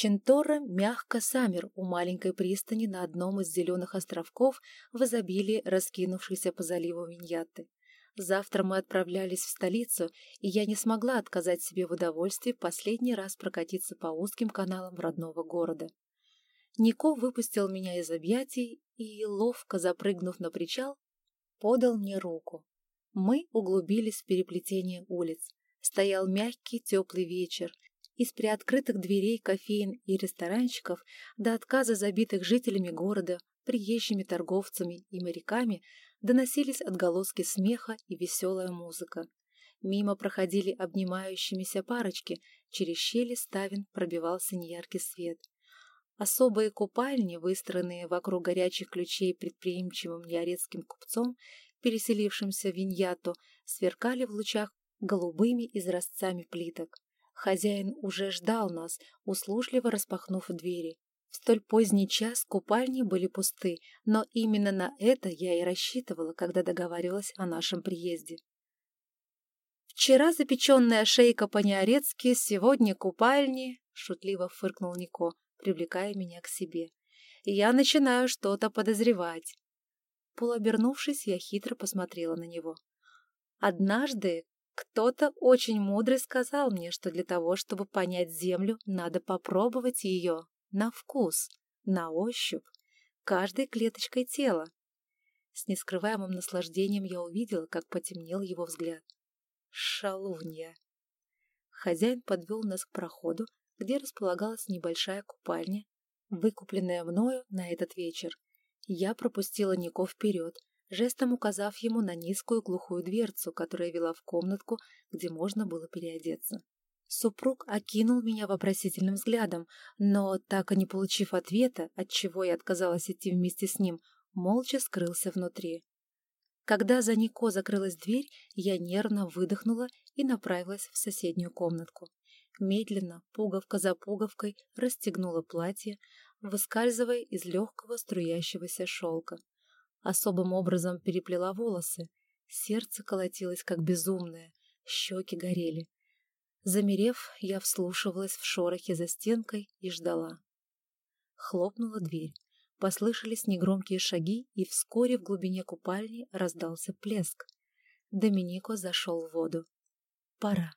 Чентора мягко замер у маленькой пристани на одном из зеленых островков в изобилии раскинувшейся по заливу Виньяты. Завтра мы отправлялись в столицу, и я не смогла отказать себе в удовольствии последний раз прокатиться по узким каналам родного города. Нико выпустил меня из объятий и, ловко запрыгнув на причал, подал мне руку. Мы углубились в переплетение улиц. Стоял мягкий теплый вечер, из приоткрытых дверей кофеин и ресторанчиков до отказа забитых жителями города, приезжими торговцами и моряками доносились отголоски смеха и веселая музыка. Мимо проходили обнимающимися парочки, через щели ставен пробивался неяркий свет. Особые купальни, выстроенные вокруг горячих ключей предприимчивым неорецким купцом, переселившимся в Виньяту, сверкали в лучах голубыми изразцами плиток. Хозяин уже ждал нас, услужливо распахнув двери. В столь поздний час купальни были пусты, но именно на это я и рассчитывала, когда договаривалась о нашем приезде. «Вчера запеченная шейка по-неорецки, сегодня купальни», — шутливо фыркнул Нико, привлекая меня к себе. «Я начинаю что-то подозревать». Полуобернувшись, я хитро посмотрела на него. Однажды кто-то очень мудрый сказал мне, что для того, чтобы понять землю, надо попробовать ее на вкус, на ощупь, каждой клеточкой тела. С нескрываемым наслаждением я увидела, как потемнел его взгляд. Шалунья! Хозяин подвел нас к проходу, где располагалась небольшая купальня, выкупленная мною на этот вечер. Я пропустила Нико вперед, жестом указав ему на низкую глухую дверцу, которая вела в комнатку, где можно было переодеться. Супруг окинул меня вопросительным взглядом, но, так и не получив ответа, от чего я отказалась идти вместе с ним, молча скрылся внутри. Когда за Нико закрылась дверь, я нервно выдохнула и направилась в соседнюю комнатку. Медленно, пуговка за пуговкой, расстегнула платье, выскальзывая из легкого струящегося шелка особым образом переплела волосы. Сердце колотилось, как безумное, щеки горели. Замерев, я вслушивалась в шорохе за стенкой и ждала. Хлопнула дверь. Послышались негромкие шаги, и вскоре в глубине купальни раздался плеск. Доминико зашел в воду. Пора.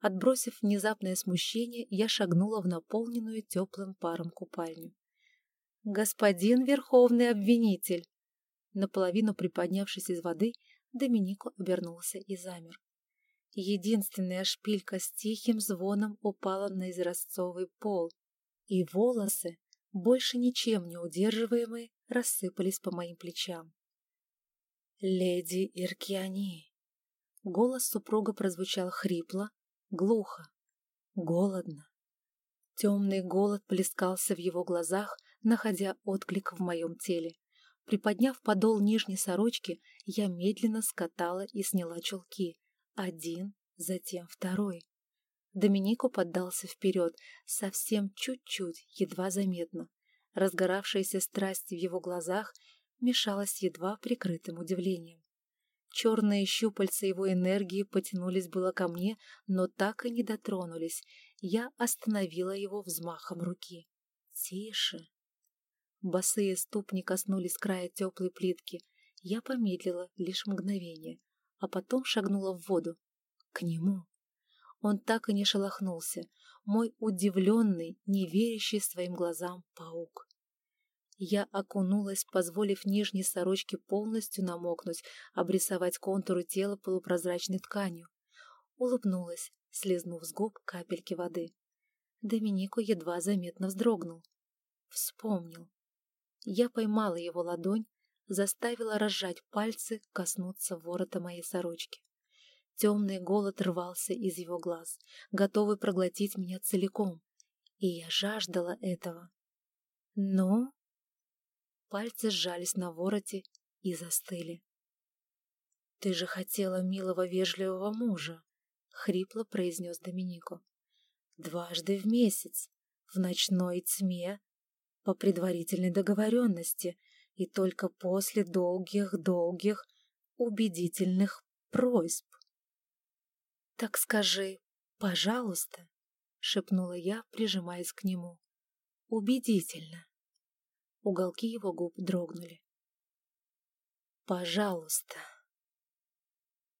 Отбросив внезапное смущение, я шагнула в наполненную теплым паром купальню. «Господин Верховный Обвинитель!» Наполовину приподнявшись из воды, Доминико обернулся и замер. Единственная шпилька с тихим звоном упала на изразцовый пол, и волосы, больше ничем не удерживаемые, рассыпались по моим плечам. «Леди Иркиани!» Голос супруга прозвучал хрипло, глухо, голодно. Темный голод плескался в его глазах, находя отклик в моем теле. Приподняв подол нижней сорочки, я медленно скатала и сняла чулки. Один, затем второй. Доминико поддался вперед, совсем чуть-чуть, едва заметно. Разгоравшаяся страсть в его глазах мешалась едва прикрытым удивлением. Черные щупальца его энергии потянулись было ко мне, но так и не дотронулись. Я остановила его взмахом руки. «Тише!» Босые ступни коснулись края теплой плитки. Я помедлила лишь мгновение, а потом шагнула в воду. К нему. Он так и не шелохнулся. Мой удивленный, не верящий своим глазам паук. Я окунулась, позволив нижней сорочке полностью намокнуть, обрисовать контуры тела полупрозрачной тканью. Улыбнулась, слезнув с губ капельки воды. Доминико едва заметно вздрогнул. Вспомнил. Я поймала его ладонь, заставила разжать пальцы, коснуться ворота моей сорочки. Темный голод рвался из его глаз, готовый проглотить меня целиком, и я жаждала этого. Но... Пальцы сжались на вороте и застыли. «Ты же хотела милого вежливого мужа», — хрипло произнес Доминико. «Дважды в месяц, в ночной тьме, по предварительной договоренности и только после долгих-долгих убедительных просьб. «Так скажи, пожалуйста», шепнула я, прижимаясь к нему. «Убедительно». Уголки его губ дрогнули. «Пожалуйста».